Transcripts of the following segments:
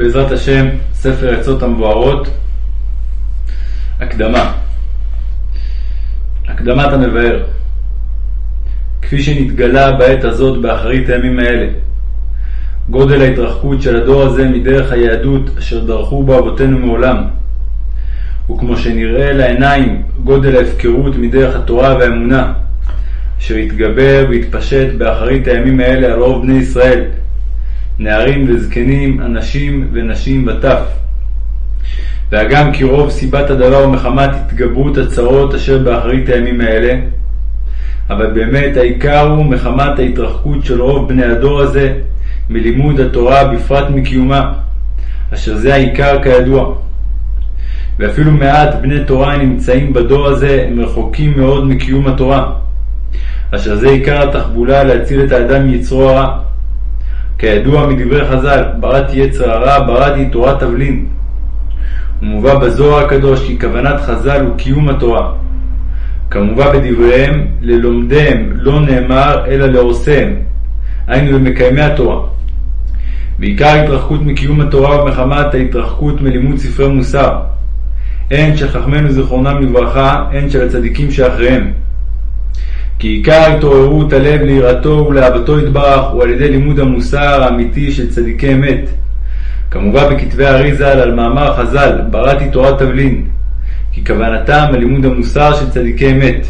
בעזרת השם, ספר עצות המבוארות, הקדמה. הקדמת המבאר. כפי שנתגלה בעת הזאת באחרית הימים האלה, גודל ההתרחקות של הדור הזה מדרך היהדות אשר דרכו בו אבותינו מעולם, וכמו שנראה לעיניים גודל ההפקרות מדרך התורה והאמונה, אשר יתגבר ויתפשט באחרית הימים האלה על רוב בני ישראל, נערים וזקנים, אנשים ונשים וטף. והגם כי רוב סיבת הדבר הוא מחמת התגברות הצרות אשר באחרית הימים האלה, אבל באמת העיקר הוא מחמת ההתרחקות של רוב בני הדור הזה מלימוד התורה בפרט מקיומה, אשר זה העיקר כידוע. ואפילו מעט בני תורה הנמצאים בדור הזה הם רחוקים מאוד מקיום התורה, אשר זה עיקר התחבולה להציל את האדם מיצרו הרע. כידוע מדברי חז"ל, בראתי יצר הרע, בראתי תורת תבלין. ומובא בזוהר הקדוש כי כוונת חז"ל הוא קיום התורה. כמובא בדבריהם, ללומדיהם לא נאמר אלא לעושיהם, היינו למקיימי התורה. ועיקר התרחקות מקיום התורה ומחמת ההתרחקות מלימוד ספרי מוסר, הן של חכמינו זיכרונם לברכה, הן של הצדיקים שאחריהם. כי עיקר התעוררות הלב ליראתו ולאהבתו יתברך הוא על ידי לימוד המוסר האמיתי של צדיקי אמת. כמובן בכתבי אריזל על מאמר חז"ל, בראתי תורת תבלין, כי כוונתם על המוסר של צדיקי אמת.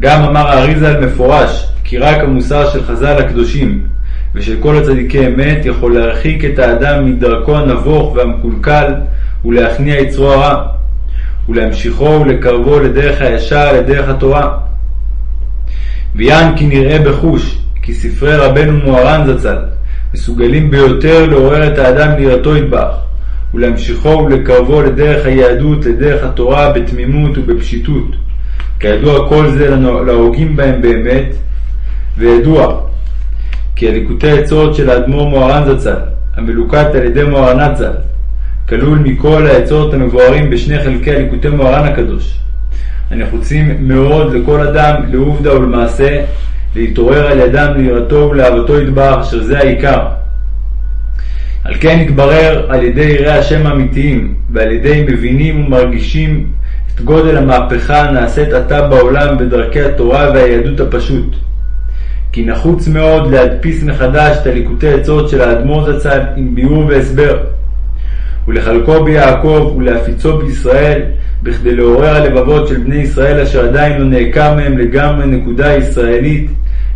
גם אמר האריזל מפורש, כי רק המוסר של חז"ל הקדושים ושל כל הצדיקי אמת יכול להרחיק את האדם מדרכו הנבוך והמקולקל ולהכניע יצרו הרע, ולהמשיכו ולקרבו לדרך הישר, לדרך התורה. ויען כי נראה בחוש, כי ספרי רבנו מוהר"ן זצ"ל מסוגלים ביותר לעורר את האדם ליראתו ידבח, ולהמשיכו ולקרבו לדרך היהדות, לדרך התורה, בתמימות ובפשיטות. כידוע כל זה להוגים בהם באמת, וידוע כי הליקוטי עצות של האדמו"ר מוהר"ן זצ"ל, המלוקט על ידי מוהר"נת ז"ל, כלול מכל העצות המבוארים בשני חלקי הליקוטי מוהר"ן הקדוש, הנחוצים מאוד לכל אדם לעובדה ולמעשה, להתעורר על ידם ליראתו ולאהבתו ידבח, אשר זה העיקר. על כן יתברר על ידי יראי השם האמיתיים, ועל ידי מבינים ומרגישים את גודל המהפכה הנעשית עתה בעולם בדרכי התורה והיהדות הפשוט. כי נחוץ מאוד להדפיס מחדש את הליקוטי עצות של האדמו"ר זצ"ל עם ביאור והסבר, ולחלקו ביעקב ולהפיצו בישראל, בכדי לעורר הלבבות של בני ישראל אשר עדיין לא נעקר מהם לגמרי נקודה ישראלית,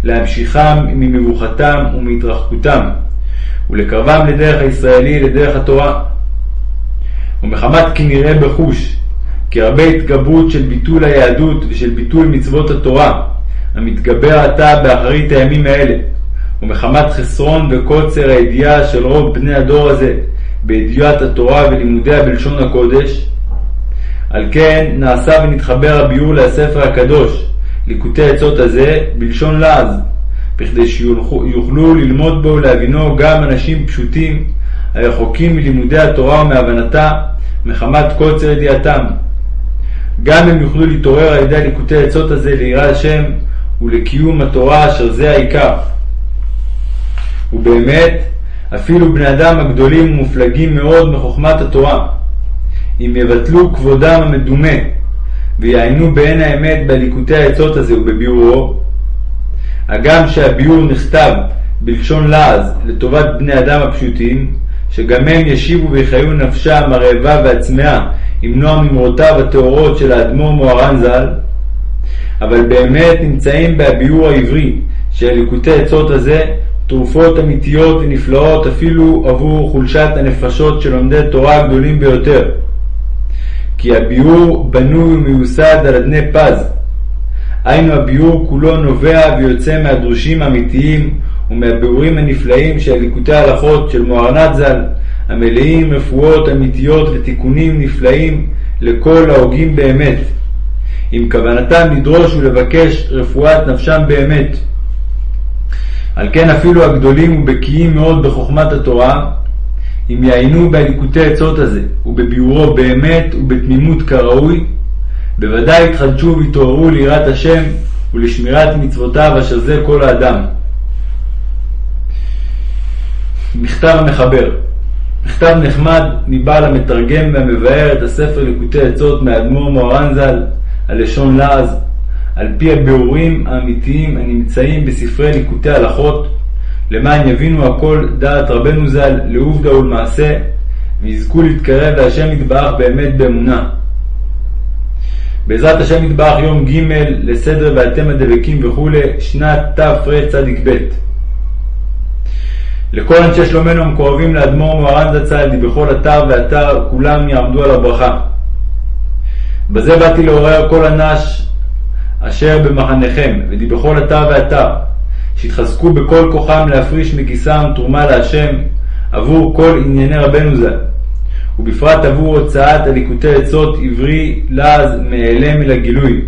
להמשיכם ממבוכתם ומהתרחקותם, ולקרבם לדרך הישראלי, לדרך התורה. ומחמת כי נראה בחוש, כי הרבה התגברות של ביטול היהדות ושל ביטול מצוות התורה, המתגבר עתה באחרית הימים האלה, ומחמת חסרון וקוצר הידיעה של רוב בני הדור הזה בידיעת התורה ולימודיה בלשון הקודש, על כן נעשה ונתחבר הביאור לספר הקדוש, ליקוטי עצות הזה, בלשון לעז, בכדי שיוכלו ללמוד בו ולהבינו גם אנשים פשוטים הרחוקים מלימודי התורה ומהבנתה מחמת קוצר ידיעתם. גם הם יוכלו להתעורר על ידי ליקוטי עצות הזה ליראה השם ולקיום התורה אשר זה העיקר. ובאמת, אפילו בני אדם הגדולים ומופלגים מאוד מחוכמת התורה, אם יבטלו כבודם המדומה ויעיינו בעין האמת בליקוטי העצות הזה ובביאורו, הגם שהביאור נכתב בלשון לעז לטובת בני אדם הפשוטים, שגם הם ישיבו ויחיו נפשם הרעבה והצמאה עם נועם אמרותיו הטהורות של האדמו"ר מוהר"ן ז"ל, אבל באמת נמצאים בהביאור העברי של ליקוטי עצות הזה תרופות אמיתיות ונפלאות אפילו עבור חולשת הנפשות של לומדי תורה הגדולים ביותר. כי הביאור בנוי ומיוסד על אדני פז. היינו הביאור כולו נובע ויוצא מהדרושים האמיתיים ומהביאורים הנפלאים של ליקוטי ההלכות של מוהרנת ז"ל, המלאים רפואות אמיתיות ותיקונים נפלאים לכל ההוגים באמת, עם כוונתם לדרוש ולבקש רפואת נפשם באמת. על כן אפילו הגדולים ובקיאים מאוד בחוכמת התורה, אם יעיינו בליקוטי עצות הזה ובביאורו באמת ובתמימות כראוי, בוודאי יתחדשו ויתעוררו ליראת השם ולשמירת מצוותיו אשר זה כל האדם. מכתב המחבר מכתב נחמד מבעל המתרגם והמבאר את הספר ליקוטי עצות מאדמו"ר מוהר"ן ז"ל, הלשון לעז, על פי הביאורים האמיתיים הנמצאים בספרי ליקוטי הלכות, למען יבינו הכל דעת רבנו ז"ל לעובדא ולמעשה, ויזכו להתקרב להשם יתברך באמת באמונה. בעזרת השם יתברך יום ג' לסדר ואתם הדבקים וכולי, שנת תרצ"ב. לכל אנשי שלומנו המקורבים לאדמו"ר מוהר"ן זצ"ל, בכל אתר ואתר, כולם יעמדו על הברכה. בזה באתי לעורר כל אנש אשר במחניכם, ודי בכל אתר ואתר, שיתחזקו בכל כוחם להפריש מכיסם תרומה להשם עבור כל ענייני רבנו ז"ל, ובפרט עבור הוצאת הליקוטי עצות עברי לעז מאעלם אל הגילוי.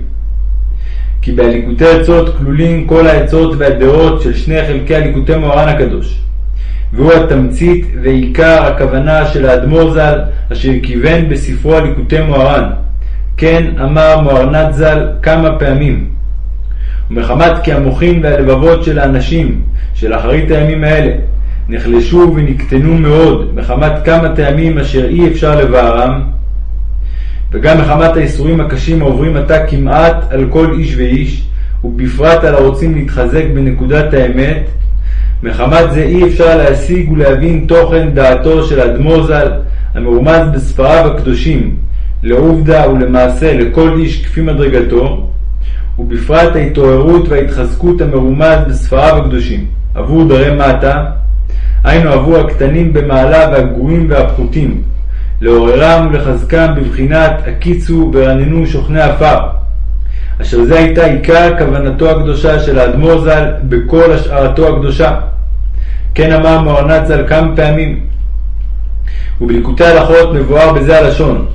כי בליקוטי עצות כלולים כל העצות והדעות של שני חלקי הליקוטי מוהר"ן הקדוש. והוא התמצית ועיקר הכוונה של האדמו"ר ז"ל, אשר כיוון בספרו הליקוטי מוהר"ן. כן אמר מוהרנת ז"ל כמה פעמים. ומחמת כי המוחין והלבבות של האנשים של אחרית הימים האלה נחלשו ונקטנו מאוד מחמת כמה טעמים אשר אי אפשר לבארם, וגם מחמת האיסורים הקשים העוברים עתה כמעט על כל איש ואיש, ובפרט על הרוצים להתחזק בנקודת האמת, מחמת זה אי אפשר להשיג ולהבין תוכן דעתו של אדמו"ר ז"ל, המרומז בספריו הקדושים, לעובדה ולמעשה לכל איש כפי מדרגתו, ובפרט ההתעוררות וההתחזקות המרומז בספריו הקדושים, עבור דרי מטה, היינו עבור הקטנים במעלה והגרועים והפחותים, לעוררם ולחזקם בבחינת הקיצו ורננו שוכני עפר, אשר זה הייתה עיקר כוונתו הקדושה של האדמו"ר ז"ל בכל השערתו הקדושה. כן אמר מוהרנת ז"ל כמה פעמים, ובליקוטי הלכות מבואר בזה הלשון.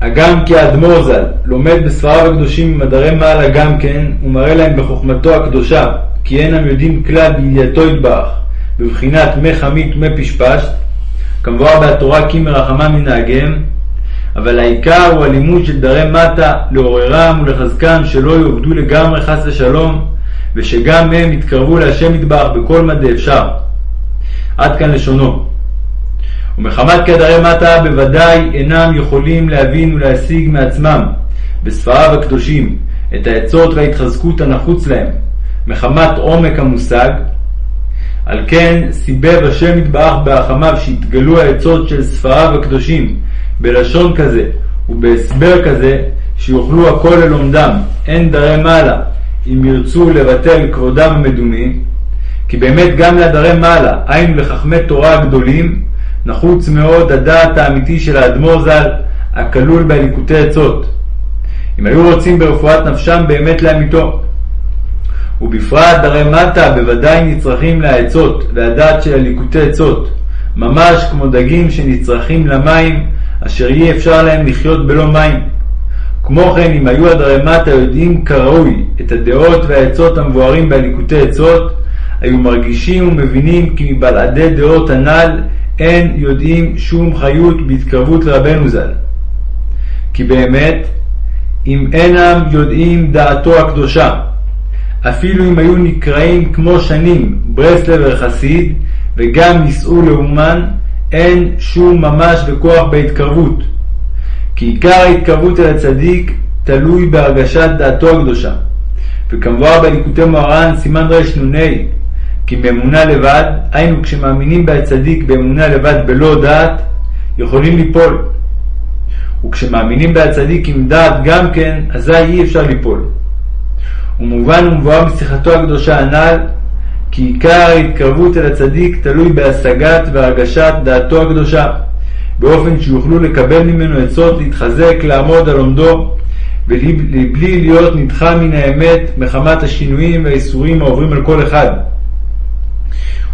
הגם כי האדמו"ר ז"ל לומד בספריו הקדושים ממדרי מעלה גם כן, ומראה להם בחוכמתו הקדושה, כי אינם יודעים כלל בידיעתו יתברך, בבחינת מי חמית ומי פשפשת, כמבואר בהתורה כי מרחמה מנהגיהם, אבל העיקר הוא הלימוד של דרי מטה, לעוררם ולחזקם שלא יאבדו לגמרי חס ושלום, ושגם הם יתקרבו להשם יתברך בכל מדי אפשר. עד כאן לשונו. ומחמת כי הדרי מטה בוודאי אינם יכולים להבין ולהשיג מעצמם, בספריו הקדושים, את העצות וההתחזקות הנחוץ להם, מחמת עומק המושג, על כן סיבב השם יתברך בהחמיו שיתגלו העצות של ספריו הקדושים בלשון כזה ובהסבר כזה שיוכלו הכל ללומדם, אין דרי מעלה, אם ירצו לבטל כבודם המדומים, כי באמת גם להדרי מעלה, היינו לחכמי תורה הגדולים, נחוץ מאוד הדעת האמיתי של האדמו"ר ז"ל, הכלול בליקוטי עצות. אם היו רוצים ברפואת נפשם באמת לאמיתו. ובפרט דרי מטה בוודאי נצרכים לעצות והדעת של הליקוטי עצות, ממש כמו דגים שנצרכים למים, אשר אי אפשר להם לחיות בלא מים. כמו כן, אם היו הדרי מטה יודעים כראוי את הדעות והעצות המבוארים בליקוטי עצות, היו מרגישים ומבינים כי מבלעדי דעות הנ"ל אין יודעים שום חיות בהתקרבות לרבנו ז"ל. כי באמת, אם אינם יודעים דעתו הקדושה, אפילו אם היו נקראים כמו שנים ברסלב וחסיד, וגם נישאו לאומן, אין שום ממש וכוח בהתקרבות. כי עיקר ההתקרבות אל הצדיק תלוי בהרגשת דעתו הקדושה. וכמובן בליקוטי מוהר"ן סימן רנ"ה כי באמונה לבד, היינו כשמאמינים בהצדיק באמונה לבד בלא דעת, יכולים ליפול. וכשמאמינים בהצדיק עם דעת גם כן, אזי אי אפשר ליפול. ומובן ומבואר משיחתו הקדושה הנ"ל, כי עיקר ההתקרבות אל הצדיק תלוי בהשגת והרגשת דעתו הקדושה, באופן שיוכלו לקבל ממנו עצות להתחזק, לעמוד על עומדו, ובלי להיות נדחה מן האמת מחמת השינויים והאיסורים העוברים על כל אחד.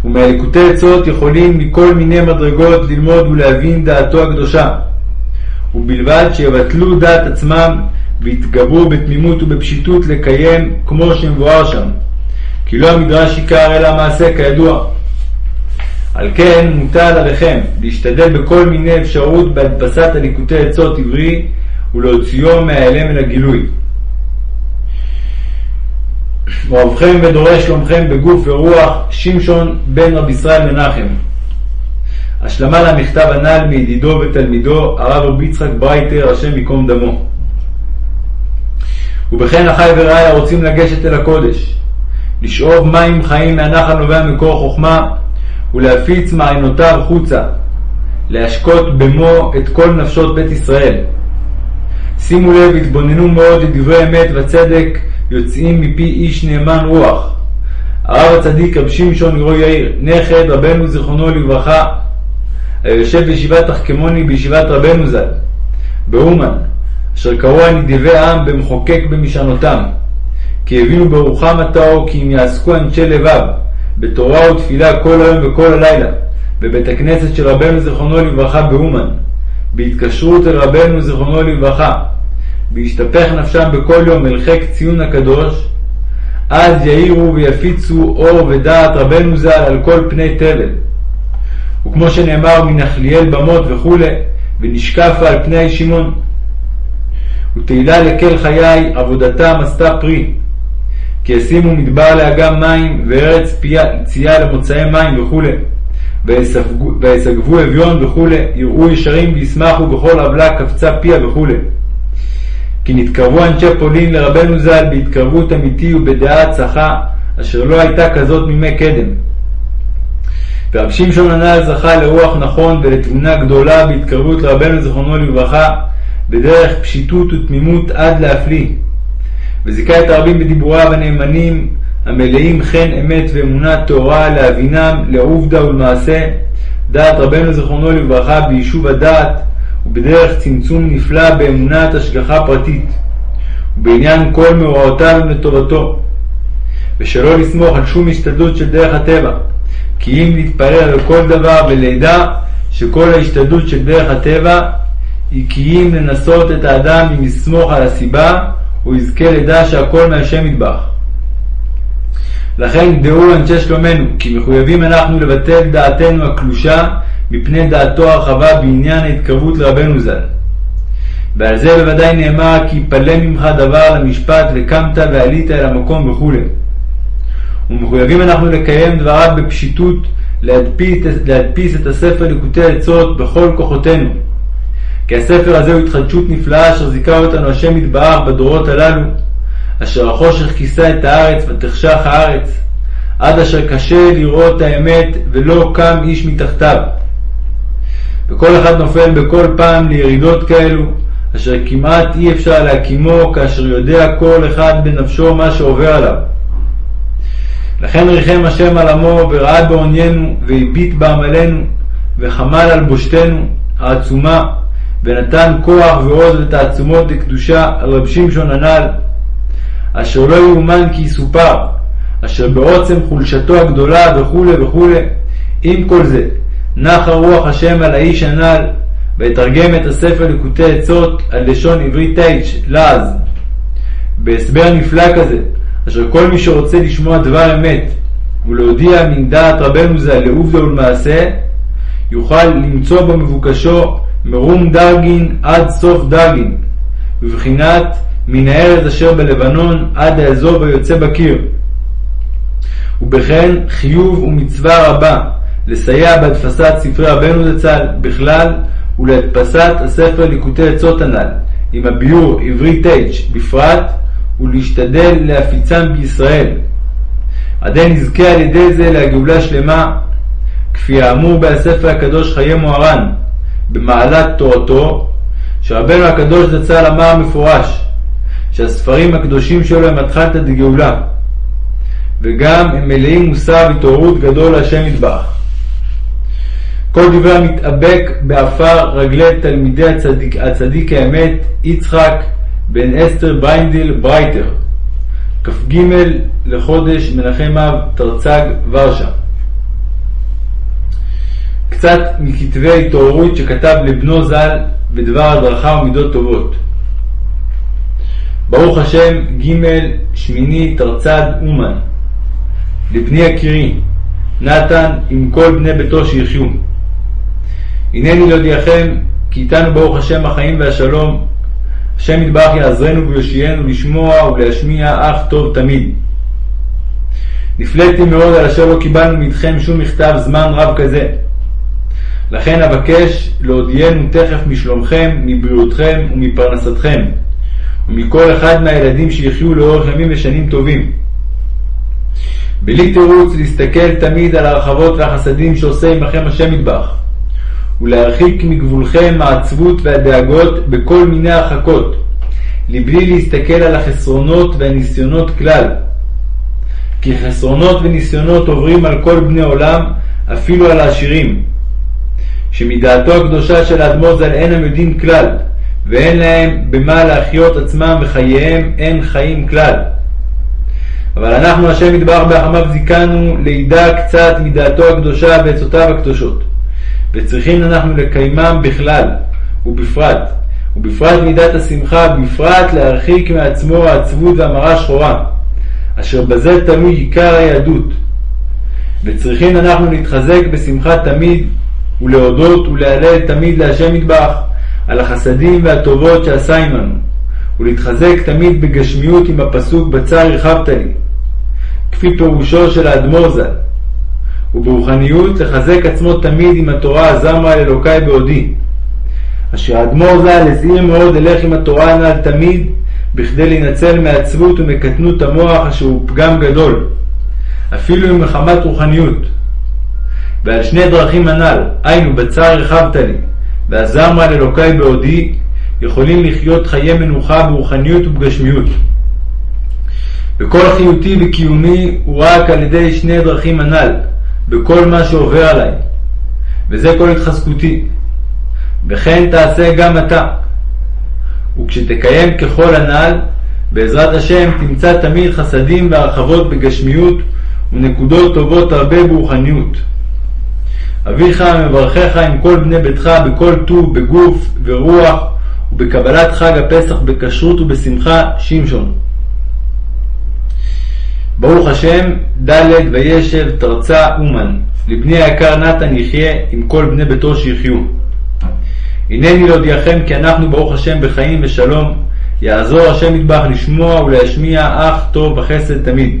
ומהליקוטי עצות יכולים מכל מיני מדרגות ללמוד ולהבין דעתו הקדושה, ובלבד שיבטלו דעת עצמם ויתגברו בתמימות ובפשיטות לקיים כמו שמבואר שם, כי לא המדרש עיקר אלא המעשה כידוע. על כן מוטל עליכם להשתדל בכל מיני אפשרות בהדפסת הליקוטי עצות עברי ולהוציאו מההיעלם אל הגילוי. אוהבכם ודורש שלומכם בגוף ורוח, שמשון בן רבי ישראל מנחם. השלמה למכתב הנ"ל מידידו ותלמידו הרב רבי יצחק ברייטר השם ייקום דמו. ובכן אחי ורעי הרוצים לגשת אל הקודש, לשאוב מים חיים מהנחל נובע מקור חוכמה ולהפיץ מעיינותיו חוצה, להשקות במו את כל נפשות בית ישראל. שימו לב, התבוננו מאוד לדברי אמת וצדק יוצאים מפי איש נאמן רוח. הרב הצדיק רב שמשון גרוי יאיר, נכד רבנו זיכרונו לברכה, היושב בישיבת תחכמוני בישיבת רבנו ז"ל, באומן, אשר קראו נדיבי העם במחוקק במשענותם, כי הבינו ברוחם הטהור כי אם יעסקו אנשי לבב בתורה ותפילה כל היום וכל הלילה, בבית הכנסת של רבנו זיכרונו לברכה באומן, בהתקשרות אל רבנו זיכרונו לברכה, בהשתפך נפשם בכל יום אל חיק ציון הקדוש, אז יאירו ויפיצו אור ודעת רבנו ז"ל על כל פני תבל. וכמו שנאמר מנחליאל במות וכולי, ונשקפה על פני שמעון. ותהילה לקל חיי, עבודתם עשתה פרי. כי ישימו מדבר לאגם מים, וארץ צייה למוצאי מים וכולי. ויסגבו אביון וכולי, יראו ישרים וישמחו בכל עוולה קפצה פיה וכולי. כי נתקרבו אנשי פולין לרבנו ז"ל בהתקרבות אמיתי ובדעה צחה, אשר לא הייתה כזאת מימי קדם. ורב שמשון הנ"ל זכה לרוח נכון ולתבונה גדולה בהתקרבות לרבנו זיכרונו לברכה, בדרך פשיטות ותמימות עד להפליא. וזיכה את הרבים בדיבוריו הנאמנים, המלאים חן אמת ואמונה טהורה להבינם לעובדה ולמעשה, דעת רבנו זיכרונו לברכה ביישוב הדעת, ובדרך צמצום נפלא באמונת השגחה פרטית, ובעניין כל מאורעותיו לטובתו, ושלא לסמוך על שום השתדלות של דרך הטבע, כי אם נתפלל על כל דבר ולידע שכל ההשתדלות של דרך הטבע היא כי אם לנסות את האדם אם יסמוך על הסיבה, הוא יזכה לדע שהכל מהשם ידבח. לכן דעו אנשי שלומנו, כי מחויבים אנחנו לבטל דעתנו הקלושה מפני דעתו הרחבה בעניין ההתקרבות לרבנו ז"ל. ועל זה בוודאי נאמר כי יפלא ממך דבר למשפט וקמת ועלית אל המקום וכו'. ומחויבים אנחנו לקיים דבריו בפשיטות, להדפיס, להדפיס את הספר ליקוטי עצות בכל כוחותינו. כי הספר הזה הוא התחדשות נפלאה אשר זיכה אותנו השם יתברך בדורות הללו, אשר החושך כיסה את הארץ ותחשך הארץ, עד אשר קשה לראות האמת ולא קם איש מתחתיו. וכל אחד נופל בכל פעם לירידות כאלו, אשר כמעט אי אפשר להקימו כאשר יודע כל אחד בנפשו מה שעובר עליו. לכן ריחם השם על עמו וראה בעוניינו והביט בעמלנו וחמל על בושתנו העצומה ונתן כוח ועוז ותעצומות לקדושה על רב שמשון הנ"ל אשר לא יאומן כי יסופר אשר בעוצם חולשתו הגדולה וכולי וכולי עם כל זה נחה רוח השם על האיש הנ"ל ויתרגם את הספר ליקוטי עצות על לשון עברית ת' לעז בהסבר נפלא כזה אשר כל מי שרוצה לשמוע דבר אמת ולהודיע מן דעת רבנו ז"ל לעובדה ולמעשה, יוכל למצוא במבוקשו מרום דרגין עד סוף דרגין, בבחינת מן הארץ אשר בלבנון עד האזור היוצא בקיר. ובכן חיוב ומצווה רבה לסייע בהדפסת ספרי רבנו זצ"ל בכלל ולהדפסת הספר ליקוטי עצות הנ"ל, עם הביאור עברית ת' בפרט, ולהשתדל להפיצם בישראל. עדי נזכה על ידי זה לגאולה שלמה, כפי האמור בספר הקדוש חיי מוהר"ן, במעלת תורתו, שרבנו הקדוש זצ"ל אמר מפורש, שהספרים הקדושים שלו הם אתחלתא דגאולה, וגם הם מלאים מוסר והתעוררות גדול להשם יתברך. כל דברי המתאבק בעפר רגלי תלמידי הצדיק, הצדיק האמת, יצחק בן אסתר בריינדיל ברייטר, כ"ג לחודש מנחם אב תרצ"ג ורשה. קצת מכתבי התעוררות שכתב לבנו ז"ל בדבר הדרכה ומידות טובות. ברוך השם, ג' שמיני תרצ"ד אומן. לבני יקירי, נתן עם כל בני ביתו שיחיו. הנני להודיעכם כי איתנו ברוך השם החיים והשלום, השם יתברך יעזרנו ויושיענו לשמוע ולהשמיע אך טוב תמיד. נפלאתי מאוד על אשר לא קיבלנו מאיתכם שום מכתב זמן רב כזה. לכן אבקש להודיענו תכף משלומכם, מבריאותכם ומפרנסתכם, ומכל אחד מהילדים שיחיו לאורך ימים ושנים טובים. בלי תירוץ להסתכל תמיד על ההרחבות והחסדים שעושה עמכם השם מטבח, ולהרחיק מגבולכם העצבות והדאגות בכל מיני הרחקות, לבלי להסתכל על החסרונות והניסיונות כלל. כי חסרונות וניסיונות עוברים על כל בני עולם, אפילו על העשירים. שמדעתו הקדושה של האדמו"ר ז"ל אינם יודעים כלל, ואין להם במה להחיות עצמם וחייהם אין חיים כלל. אבל אנחנו השם יתברך בהחמיו זיכנו לידע קצת מדעתו הקדושה ועצותיו הקדושות, וצריכים אנחנו לקיימם בכלל, ובפרט, ובפרט מידת השמחה, בפרט להרחיק מעצמו העצבות והמרה שחורה, אשר בזה תלוי עיקר היהדות. וצריכים אנחנו להתחזק בשמחה תמיד, ולהודות ולהלל תמיד להשם יתברך על החסדים והטובות שעשה עמנו, ולהתחזק תמיד בגשמיות עם הפסוק בצר הרחבת לי, כפי פירושו של האדמו"ר ז"ל, וברוחניות לחזק עצמו תמיד עם התורה הזמרה אל אלוקי בעודי, אשר האדמו"ר ז"ל הזהיר מאוד אלך עם התורה הנ"ל תמיד, בכדי להינצל מעצבות ומקטנות המוח אשר הוא פגם גדול, אפילו עם מחמת רוחניות. ועל שני דרכים הנ"ל, היינו בצר הרחבת לי, ועזרמה לאלוקי בעודי, יכולים לחיות חיי מנוחה ברוחניות ובגשמיות. וכל חיותי וקיומי הוא רק על ידי שני דרכים הנ"ל, בכל מה שעובר עליי, וזה כל התחזקותי. וכן תעשה גם אתה. וכשתקיים ככל הנ"ל, בעזרת השם תמצא תמיד חסדים והרחבות בגשמיות ונקודות טובות הרבה ברוחניות. אביך מברכך עם כל בני ביתך בכל טוב, בגוף ורוח, ובקבלת חג הפסח בכשרות ובשמחה, שמשון. ברוך השם, ד' וישב תרצה אומן, לבני היקר נתן יחיה עם כל בני ביתו שיחיו. הנני להודיעכם כי אנחנו ברוך השם בחיים ושלום, יעזור השם מטבח לשמוע ולהשמיע אך טוב וחסד תמיד.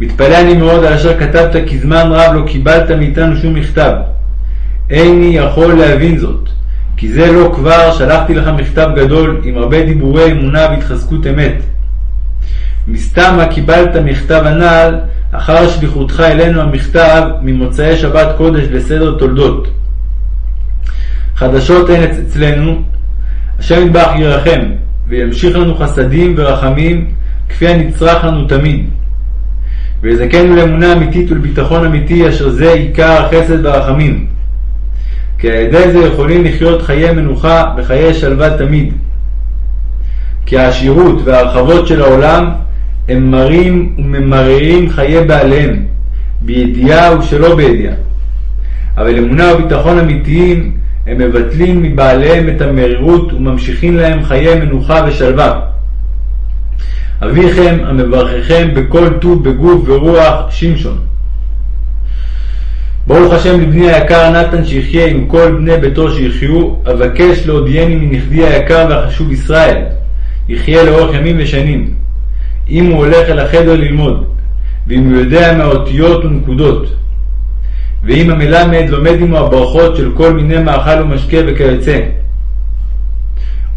מתפלא אני מאוד על אשר כתבת כי זמן רב לא קיבלת מאיתנו שום מכתב. איני יכול להבין זאת, כי זה לא כבר שלחתי לך מכתב גדול עם הרבה דיבורי אמונה והתחזקות אמת. מסתמה קיבלת מכתב הנ"ל אחר שליחותך אלינו המכתב ממוצאי שבת קודש לסדר תולדות. חדשות הן אצלנו, השם יתברך ירחם, וימשיך לנו חסדים ורחמים כפי הנצרך לנו תמיד. ויזכנו לאמונה אמיתית ולביטחון אמיתי, אשר זה עיקר החסד והרחמים. כי על ידי זה יכולים לחיות חיי מנוחה וחיי שלווה תמיד. כי העשירות וההרחבות של העולם הם מרים וממררים חיי בעליהם, בידיעה ושלא בידיעה. אבל אמונה וביטחון אמיתיים הם מבטלים מבעליהם את המרירות וממשיכים להם חיי מנוחה ושלווה. אביכם המברככם בכל טוב בגוף ורוח שמשון. ברוך השם לבני היקר נתן שיחיה עם כל בני ביתו שיחיו, אבקש להודיעני מנכדי היקר והחשוב ישראל, יחיה לאורך ימים ושנים. אם הוא הולך אל החדר ללמוד, ואם הוא יודע מהאותיות ונקודות, ואם המלמד לומד עמו הברכות של כל מיני מאכל ומשקה וכיוצא.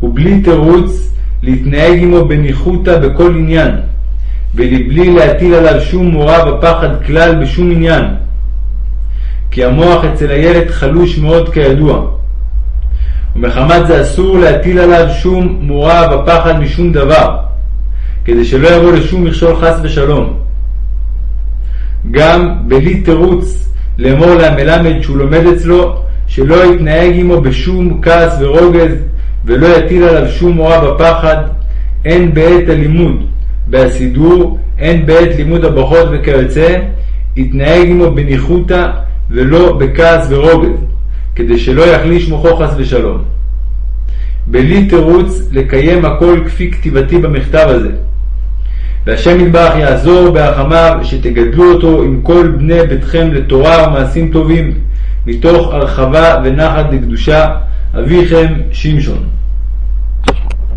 ובלי תירוץ להתנהג עמו בניחותא בכל עניין, ולבלי להטיל עליו שום מורא ופחד כלל בשום עניין. כי המוח אצל הילד חלוש מאוד כידוע. ומחמת זה אסור להטיל עליו שום מורא ופחד משום דבר, כדי שלא יבוא לשום מכשול חס ושלום. גם בלי תירוץ לאמור למלמד שהוא לומד אצלו, שלא יתנהג עמו בשום כעס ורוגז, ולא יטיל עליו שום מורא ופחד, הן בעת הלימוד בהסידור, הן בעת לימוד הברכות וכיוצא, יתנהג עמו בניחותא ולא בכעס ורוגז, כדי שלא יחליש מוחו חס ושלום. בלי תירוץ לקיים הכל כפי כתיבתי במכתב הזה. והשם יתברך יעזור בהחמיו שתגדלו אותו עם כל בני ביתכם לתורה ומעשים טובים, מתוך הרחבה ונחת לקדושה, אביכם שמשון.